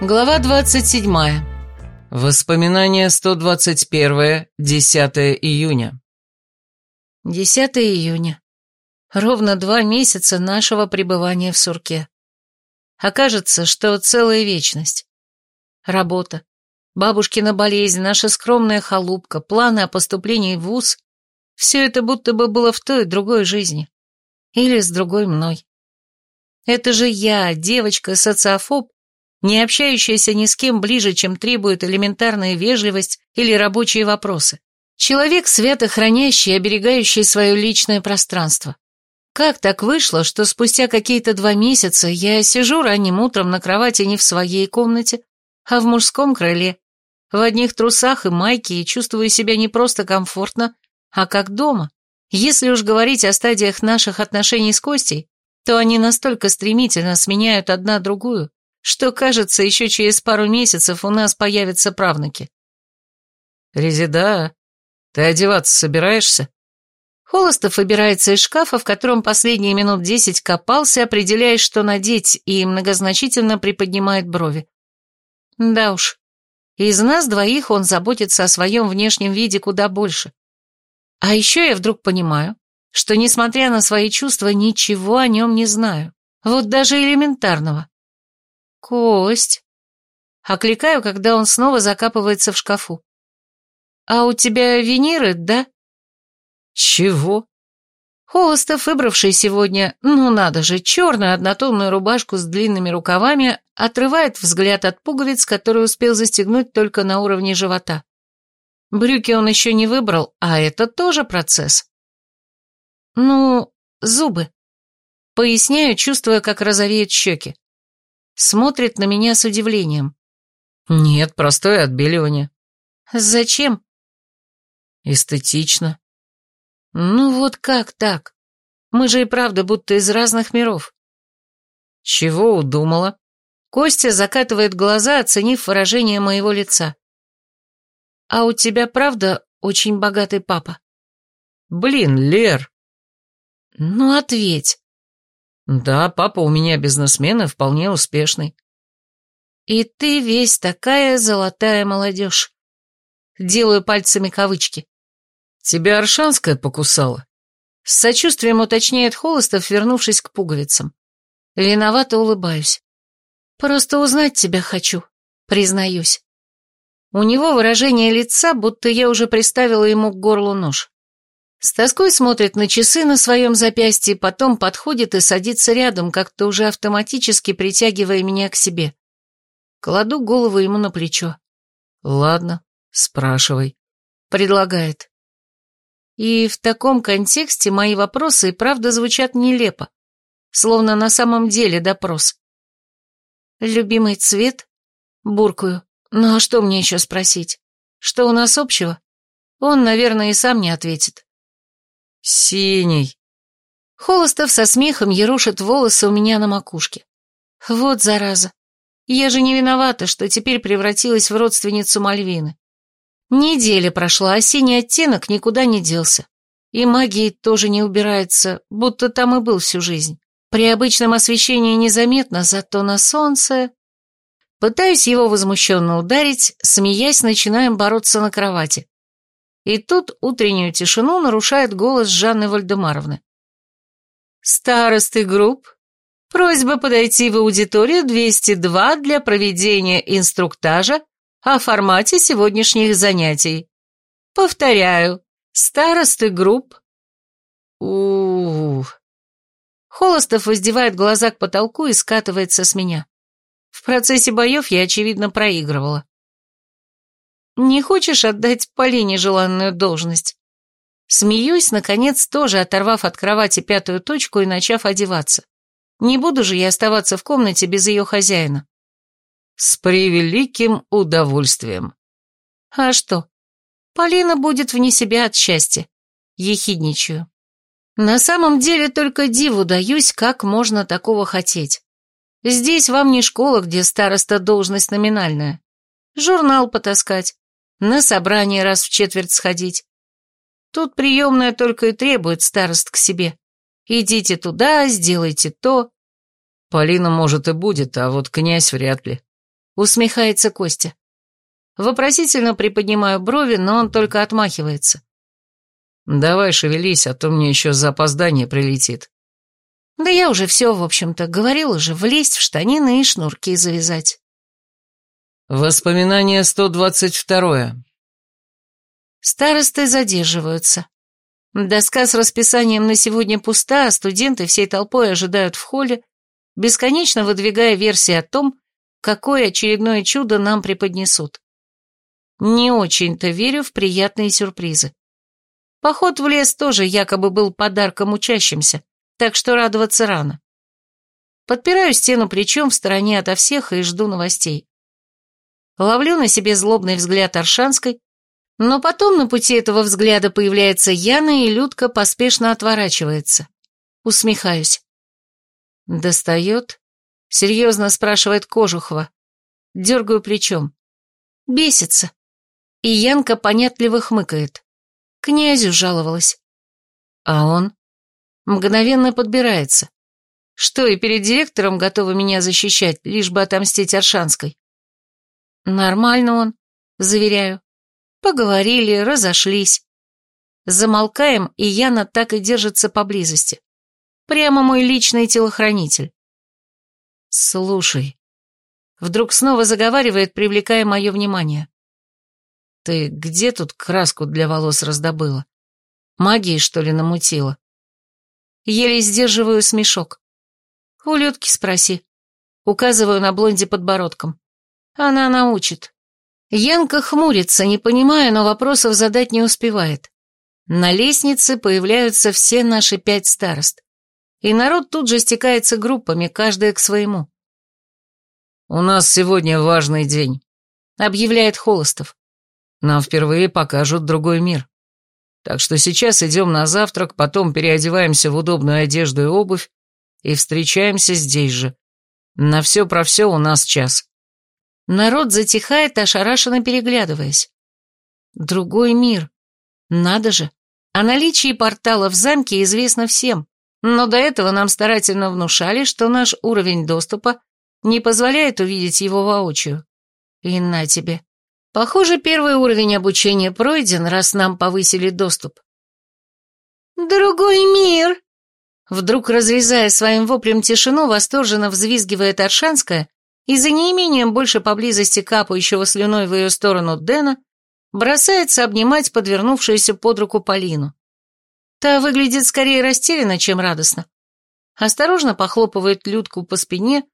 Глава 27. Воспоминание 121. 10 июня. 10 июня. Ровно два месяца нашего пребывания в сурке. Окажется, что целая вечность. Работа, бабушкина болезнь, наша скромная халупка, планы о поступлении в ВУЗ — все это будто бы было в той другой жизни. Или с другой мной. Это же я, девочка-социофоб, не общающаяся ни с кем ближе, чем требует элементарная вежливость или рабочие вопросы. Человек, свято хранящий и оберегающий свое личное пространство. Как так вышло, что спустя какие-то два месяца я сижу ранним утром на кровати не в своей комнате, а в мужском крыле, в одних трусах и майке и чувствую себя не просто комфортно, а как дома. Если уж говорить о стадиях наших отношений с Костей, то они настолько стремительно сменяют одна другую, что, кажется, еще через пару месяцев у нас появятся правнуки. «Резида, ты одеваться собираешься?» Холостов выбирается из шкафа, в котором последние минут десять копался, определяя, что надеть, и многозначительно приподнимает брови. Да уж, из нас двоих он заботится о своем внешнем виде куда больше. А еще я вдруг понимаю, что, несмотря на свои чувства, ничего о нем не знаю. Вот даже элементарного. «Кость!» Окликаю, когда он снова закапывается в шкафу. «А у тебя виниры, да?» «Чего?» Холостов, выбравший сегодня, ну надо же, черную однотонную рубашку с длинными рукавами, отрывает взгляд от пуговиц, которые успел застегнуть только на уровне живота. Брюки он еще не выбрал, а это тоже процесс. Ну, зубы. Поясняю, чувствуя, как розовеют щеки. Смотрит на меня с удивлением. Нет, простое отбеливание. Зачем? Эстетично. Ну вот как так? Мы же и правда будто из разных миров. Чего удумала? Костя закатывает глаза, оценив выражение моего лица. А у тебя правда очень богатый папа? Блин, Лер. Ну ответь. Да, папа у меня бизнесмен и вполне успешный. И ты весь такая золотая молодежь. Делаю пальцами кавычки. Тебя Аршанская покусала? С сочувствием уточняет Холостов, вернувшись к пуговицам. Виновато улыбаюсь. Просто узнать тебя хочу, признаюсь. У него выражение лица, будто я уже приставила ему к горлу нож. С тоской смотрит на часы на своем запястье, потом подходит и садится рядом, как-то уже автоматически притягивая меня к себе. Кладу голову ему на плечо. «Ладно, спрашивай», — предлагает. И в таком контексте мои вопросы и правда звучат нелепо, словно на самом деле допрос. «Любимый цвет?» Буркую. «Ну а что мне еще спросить? Что у нас общего?» Он, наверное, и сам не ответит. «Синий». Холостов со смехом ерушит волосы у меня на макушке. Вот зараза. Я же не виновата, что теперь превратилась в родственницу Мальвины. Неделя прошла, а синий оттенок никуда не делся. И магии тоже не убирается, будто там и был всю жизнь. При обычном освещении незаметно, зато на солнце... Пытаюсь его возмущенно ударить, смеясь, начинаем бороться на кровати. И тут утреннюю тишину нарушает голос Жанны Вальдемаровны. «Старосты групп, просьба подойти в аудиторию 202 для проведения инструктажа о формате сегодняшних занятий. Повторяю, старосты групп...» у, -у, Холостов воздевает глаза к потолку и скатывается с меня. В процессе боев я, очевидно, проигрывала. Не хочешь отдать Полине желанную должность?» Смеюсь, наконец, тоже оторвав от кровати пятую точку и начав одеваться. Не буду же я оставаться в комнате без ее хозяина. С превеликим удовольствием. А что? Полина будет вне себя от счастья. Ехидничаю. На самом деле только диву даюсь, как можно такого хотеть. Здесь вам не школа, где староста должность номинальная. Журнал потаскать, на собрание раз в четверть сходить. Тут приемная только и требует старост к себе. Идите туда, сделайте то. Полина, может, и будет, а вот князь вряд ли. Усмехается Костя. Вопросительно приподнимаю брови, но он только отмахивается. Давай шевелись, а то мне еще за опоздание прилетит. Да я уже все, в общем-то, говорила же, влезть в штанины и шнурки завязать. Воспоминание 122. Старосты задерживаются. Доска с расписанием на сегодня пуста, а студенты всей толпой ожидают в холле, бесконечно выдвигая версии о том, какое очередное чудо нам преподнесут. Не очень-то верю в приятные сюрпризы. Поход в лес тоже якобы был подарком учащимся, так что радоваться рано. Подпираю стену плечом в стороне ото всех и жду новостей. Ловлю на себе злобный взгляд Аршанской, но потом на пути этого взгляда появляется Яна, и Людка поспешно отворачивается. Усмехаюсь. «Достает?» — серьезно спрашивает Кожухова. Дергаю плечом. Бесится. И Янка понятливо хмыкает. Князю жаловалась. А он? Мгновенно подбирается. Что, и перед директором готовы меня защищать, лишь бы отомстить Аршанской? Нормально он, заверяю. Поговорили, разошлись. Замолкаем, и Яна так и держится поблизости. Прямо мой личный телохранитель. Слушай. Вдруг снова заговаривает, привлекая мое внимание. Ты где тут краску для волос раздобыла? Магией, что ли, намутила? Еле сдерживаю смешок. У Людки спроси. Указываю на блонде подбородком. Она научит. Янка хмурится, не понимая, но вопросов задать не успевает. На лестнице появляются все наши пять старост. И народ тут же стекается группами, каждая к своему. «У нас сегодня важный день», — объявляет Холостов. «Нам впервые покажут другой мир. Так что сейчас идем на завтрак, потом переодеваемся в удобную одежду и обувь и встречаемся здесь же. На все про все у нас час». Народ затихает, ошарашенно переглядываясь. Другой мир. Надо же. О наличии портала в замке известно всем, но до этого нам старательно внушали, что наш уровень доступа не позволяет увидеть его воочию. И на тебе. Похоже, первый уровень обучения пройден, раз нам повысили доступ. «Другой мир!» Вдруг, разрезая своим воплем тишину, восторженно взвизгивает Аршанская и за неимением больше поблизости капающего слюной в ее сторону Дэна бросается обнимать подвернувшуюся под руку Полину. Та выглядит скорее растерянно, чем радостно. Осторожно похлопывает Людку по спине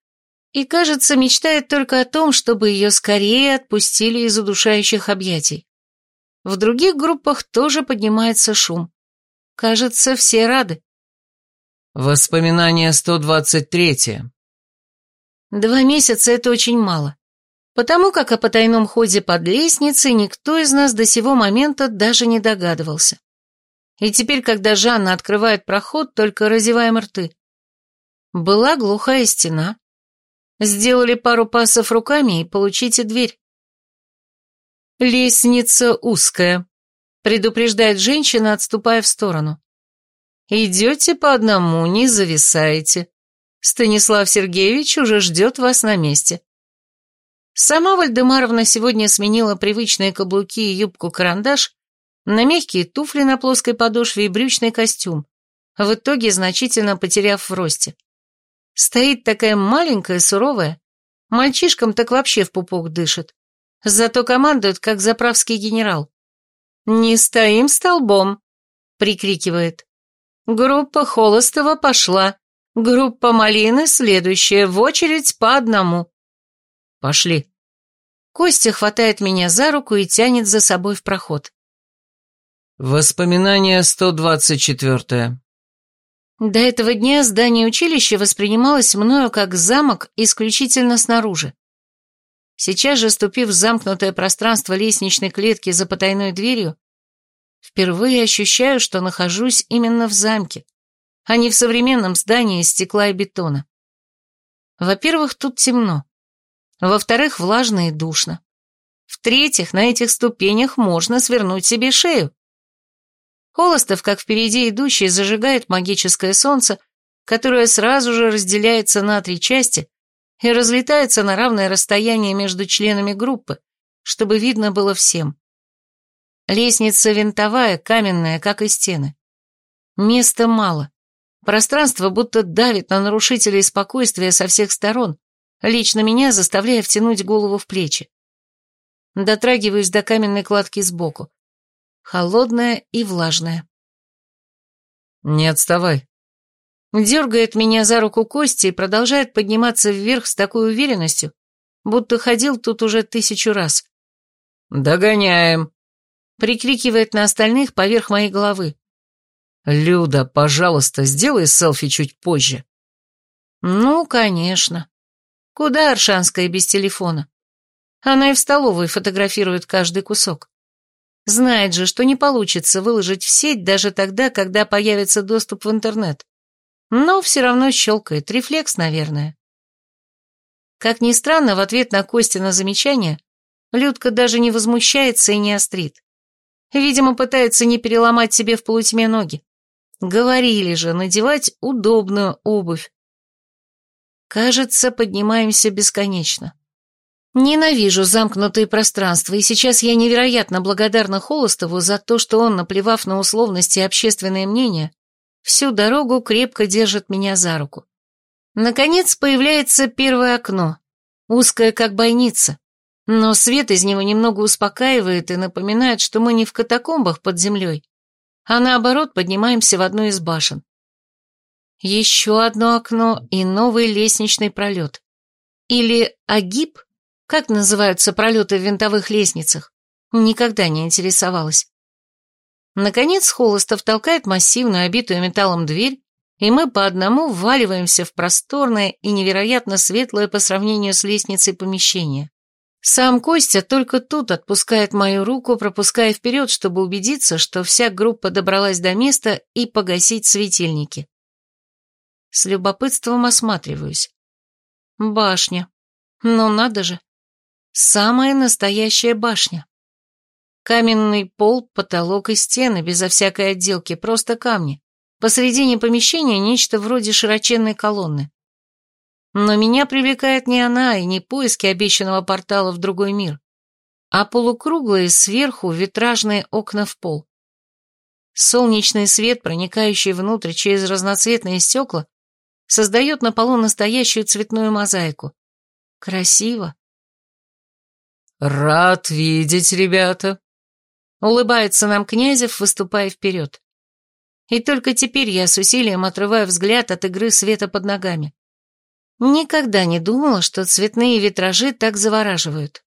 и, кажется, мечтает только о том, чтобы ее скорее отпустили из удушающих объятий. В других группах тоже поднимается шум. Кажется, все рады. Воспоминание 123. Два месяца — это очень мало. Потому как о потайном ходе под лестницей никто из нас до сего момента даже не догадывался. И теперь, когда Жанна открывает проход, только разеваем рты. Была глухая стена. Сделали пару пасов руками и получите дверь. «Лестница узкая», — предупреждает женщина, отступая в сторону. «Идете по одному, не зависаете. Станислав Сергеевич уже ждет вас на месте. Сама Вальдемаровна сегодня сменила привычные каблуки и юбку-карандаш на мягкие туфли на плоской подошве и брючный костюм, в итоге значительно потеряв в росте. Стоит такая маленькая, суровая, мальчишкам так вообще в пупок дышит, зато командует, как заправский генерал. «Не стоим столбом!» — прикрикивает. «Группа Холостова пошла!» Группа малины следующая, в очередь по одному. Пошли. Костя хватает меня за руку и тянет за собой в проход. Воспоминание 124. До этого дня здание училища воспринималось мною как замок исключительно снаружи. Сейчас же, ступив в замкнутое пространство лестничной клетки за потайной дверью, впервые ощущаю, что нахожусь именно в замке а не в современном здании из стекла и бетона. Во-первых, тут темно. Во-вторых, влажно и душно. В-третьих, на этих ступенях можно свернуть себе шею. Холостов, как впереди идущий, зажигает магическое солнце, которое сразу же разделяется на три части и разлетается на равное расстояние между членами группы, чтобы видно было всем. Лестница винтовая, каменная, как и стены. Места мало. Пространство будто давит на нарушителей спокойствия со всех сторон, лично меня заставляя втянуть голову в плечи. Дотрагиваюсь до каменной кладки сбоку. Холодная и влажная. «Не отставай». Дергает меня за руку Кости и продолжает подниматься вверх с такой уверенностью, будто ходил тут уже тысячу раз. «Догоняем», — прикрикивает на остальных поверх моей головы. «Люда, пожалуйста, сделай селфи чуть позже». «Ну, конечно. Куда Аршанская без телефона? Она и в столовой фотографирует каждый кусок. Знает же, что не получится выложить в сеть даже тогда, когда появится доступ в интернет. Но все равно щелкает, рефлекс, наверное. Как ни странно, в ответ на Костина замечание Людка даже не возмущается и не острит. Видимо, пытается не переломать себе в полутьме ноги. Говорили же, надевать удобную обувь. Кажется, поднимаемся бесконечно. Ненавижу замкнутые пространства, и сейчас я невероятно благодарна Холостову за то, что он, наплевав на условности и общественное мнение, всю дорогу крепко держит меня за руку. Наконец появляется первое окно, узкое как бойница, но свет из него немного успокаивает и напоминает, что мы не в катакомбах под землей, а наоборот поднимаемся в одну из башен. Еще одно окно и новый лестничный пролет. Или агиб – как называются пролеты в винтовых лестницах? Никогда не интересовалась. Наконец Холостов толкает массивную, обитую металлом дверь, и мы по одному вваливаемся в просторное и невероятно светлое по сравнению с лестницей помещение. Сам Костя только тут отпускает мою руку, пропуская вперед, чтобы убедиться, что вся группа добралась до места и погасить светильники. С любопытством осматриваюсь. Башня. Ну надо же. Самая настоящая башня. Каменный пол, потолок и стены, безо всякой отделки, просто камни. Посредине помещения нечто вроде широченной колонны. Но меня привлекает не она и не поиски обещанного портала в другой мир, а полукруглые сверху витражные окна в пол. Солнечный свет, проникающий внутрь через разноцветные стекла, создает на полу настоящую цветную мозаику. Красиво. «Рад видеть, ребята!» Улыбается нам Князев, выступая вперед. И только теперь я с усилием отрываю взгляд от игры света под ногами. Никогда не думала, что цветные витражи так завораживают.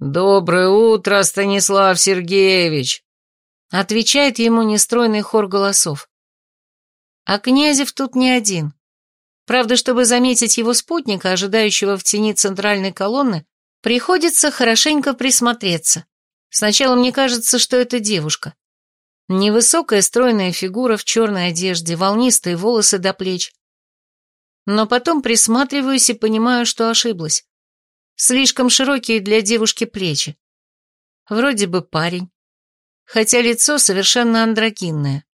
«Доброе утро, Станислав Сергеевич!» Отвечает ему нестройный хор голосов. А Князев тут не один. Правда, чтобы заметить его спутника, ожидающего в тени центральной колонны, Приходится хорошенько присмотреться. Сначала мне кажется, что это девушка. Невысокая стройная фигура в черной одежде, волнистые волосы до плеч. Но потом присматриваюсь и понимаю, что ошиблась. Слишком широкие для девушки плечи. Вроде бы парень. Хотя лицо совершенно андрогинное.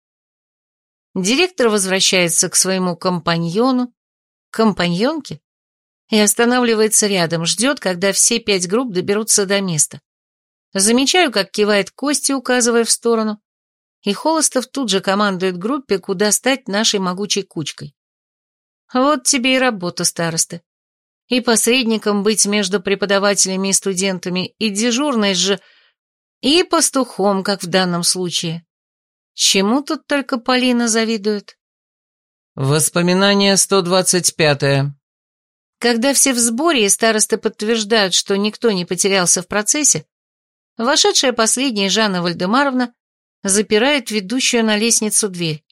Директор возвращается к своему компаньону. Компаньонке? и останавливается рядом, ждет, когда все пять групп доберутся до места. Замечаю, как кивает Кости, указывая в сторону, и Холостов тут же командует группе, куда стать нашей могучей кучкой. Вот тебе и работа старосты. И посредником быть между преподавателями и студентами, и дежурной же, и пастухом, как в данном случае. Чему тут только Полина завидует? Воспоминание 125-е. Когда все в сборе и старосты подтверждают, что никто не потерялся в процессе, вошедшая последняя Жанна Вальдемаровна запирает ведущую на лестницу дверь.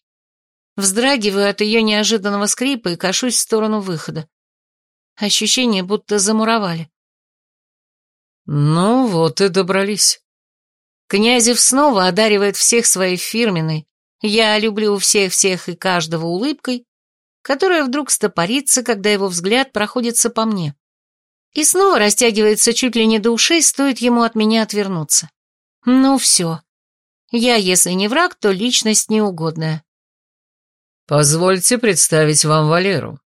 Вздрагиваю от ее неожиданного скрипа и кашусь в сторону выхода. Ощущение, будто замуровали. Ну вот и добрались. Князев снова одаривает всех своей фирменной «я люблю всех-всех и каждого» улыбкой которая вдруг стопорится, когда его взгляд проходится по мне. И снова растягивается чуть ли не до ушей, стоит ему от меня отвернуться. Ну все. Я, если не враг, то личность неугодная. «Позвольте представить вам Валеру»,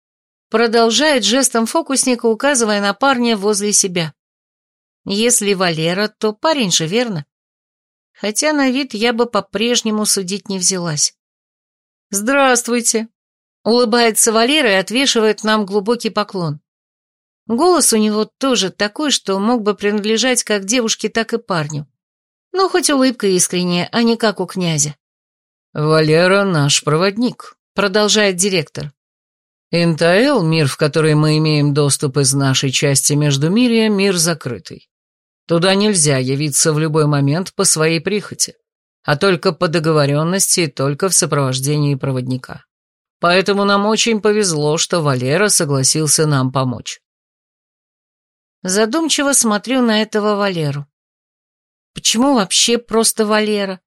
Продолжает жестом фокусника, указывая на парня возле себя. Если Валера, то парень же, верно? Хотя на вид я бы по-прежнему судить не взялась. «Здравствуйте!» Улыбается Валера и отвешивает нам глубокий поклон. Голос у него тоже такой, что мог бы принадлежать как девушке, так и парню. Но хоть улыбка искренняя, а не как у князя. «Валера наш проводник», — продолжает директор. «Интаэл, мир, в который мы имеем доступ из нашей части Междумирья, мир закрытый. Туда нельзя явиться в любой момент по своей прихоти, а только по договоренности и только в сопровождении проводника. Поэтому нам очень повезло, что Валера согласился нам помочь. Задумчиво смотрю на этого Валеру. Почему вообще просто Валера?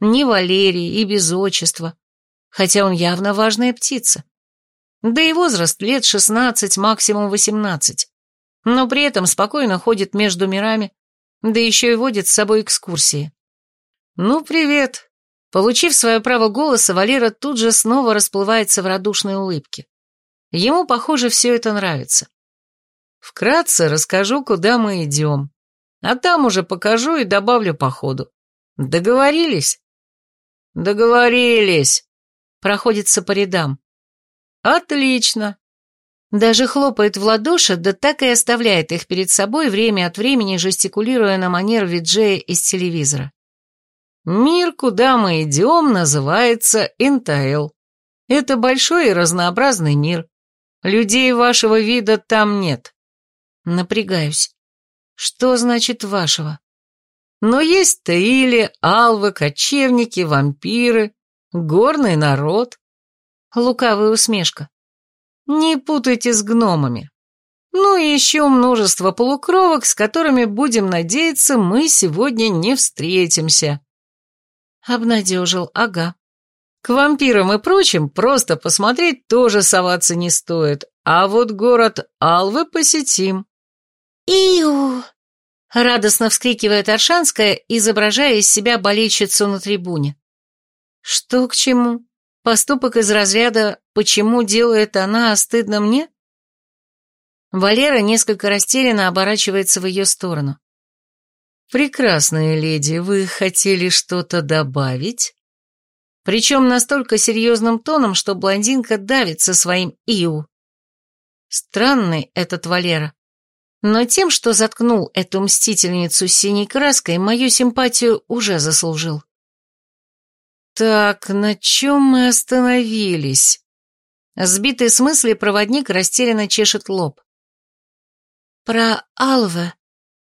Не Валерий и без отчества, хотя он явно важная птица. Да и возраст лет шестнадцать, максимум восемнадцать. Но при этом спокойно ходит между мирами, да еще и водит с собой экскурсии. «Ну, привет!» Получив свое право голоса, Валера тут же снова расплывается в радушной улыбке. Ему, похоже, все это нравится. Вкратце расскажу, куда мы идем. А там уже покажу и добавлю по ходу. Договорились? Договорились. Проходится по рядам. Отлично. Даже хлопает в ладоши, да так и оставляет их перед собой, время от времени жестикулируя на манер виджея из телевизора. Мир, куда мы идем, называется Интаэл. Это большой и разнообразный мир. Людей вашего вида там нет. Напрягаюсь. Что значит вашего? Но есть Таили, алвы, кочевники, вампиры, горный народ. Лукавая усмешка. Не путайте с гномами. Ну и еще множество полукровок, с которыми, будем надеяться, мы сегодня не встретимся. Обнадежил, ага. К вампирам и прочим просто посмотреть тоже соваться не стоит, а вот город Алвы посетим. «Иу!» — радостно вскрикивает Аршанская, изображая из себя болельщицу на трибуне. «Что к чему? Поступок из разряда «почему делает она, а стыдно мне?» Валера несколько растерянно оборачивается в ее сторону. «Прекрасная леди, вы хотели что-то добавить?» Причем настолько серьезным тоном, что блондинка давится своим «иу». Странный этот Валера. Но тем, что заткнул эту мстительницу синей краской, мою симпатию уже заслужил. «Так, на чем мы остановились?» Сбитый с мысли проводник растерянно чешет лоб. «Про Алва»,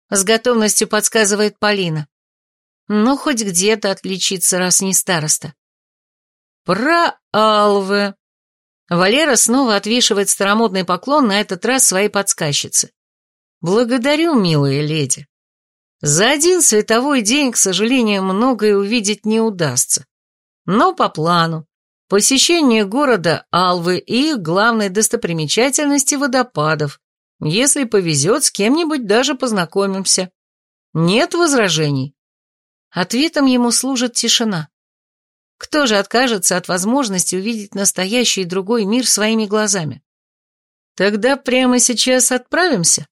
с готовностью подсказывает Полина. Ну, хоть где-то отличиться, раз не староста. Про Алвы. Валера снова отвешивает старомодный поклон, на этот раз своей подсказчице. Благодарю, милая леди. За один световой день, к сожалению, многое увидеть не удастся. Но по плану. Посещение города Алвы и их главной достопримечательности водопадов, если повезет, с кем-нибудь даже познакомимся. Нет возражений. Ответом ему служит тишина. Кто же откажется от возможности увидеть настоящий другой мир своими глазами? Тогда прямо сейчас отправимся?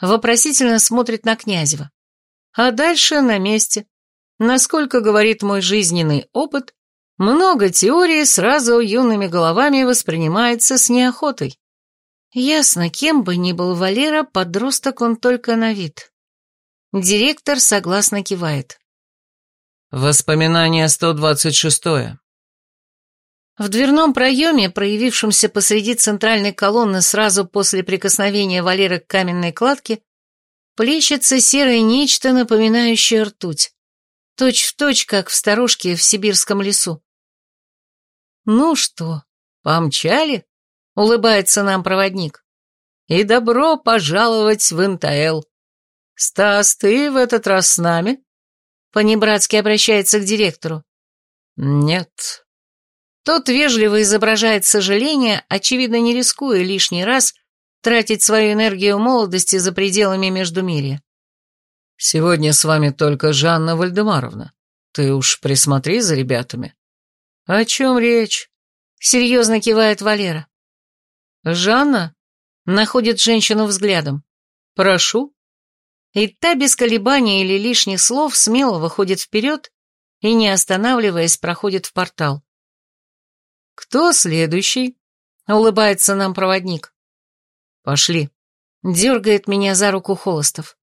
Вопросительно смотрит на Князева. А дальше на месте. Насколько говорит мой жизненный опыт, много теорий сразу юными головами воспринимается с неохотой. Ясно, кем бы ни был Валера, подросток он только на вид. Директор согласно кивает. Воспоминание 126. В дверном проеме, проявившемся посреди центральной колонны сразу после прикосновения Валеры к каменной кладке, плещется серое нечто, напоминающее ртуть. Точь в точь, как в сторожке в сибирском лесу. «Ну что, помчали?» улыбается нам проводник. И добро пожаловать в НТЛ. Стас, ты в этот раз с нами? Понебратски обращается к директору. Нет. Тот вежливо изображает сожаление, очевидно, не рискуя лишний раз тратить свою энергию молодости за пределами Междумирья. Сегодня с вами только Жанна Вальдемаровна. Ты уж присмотри за ребятами. О чем речь? Серьезно кивает Валера. «Жанна?» — находит женщину взглядом. «Прошу». И та без колебаний или лишних слов смело выходит вперед и, не останавливаясь, проходит в портал. «Кто следующий?» — улыбается нам проводник. «Пошли», — дергает меня за руку Холостов.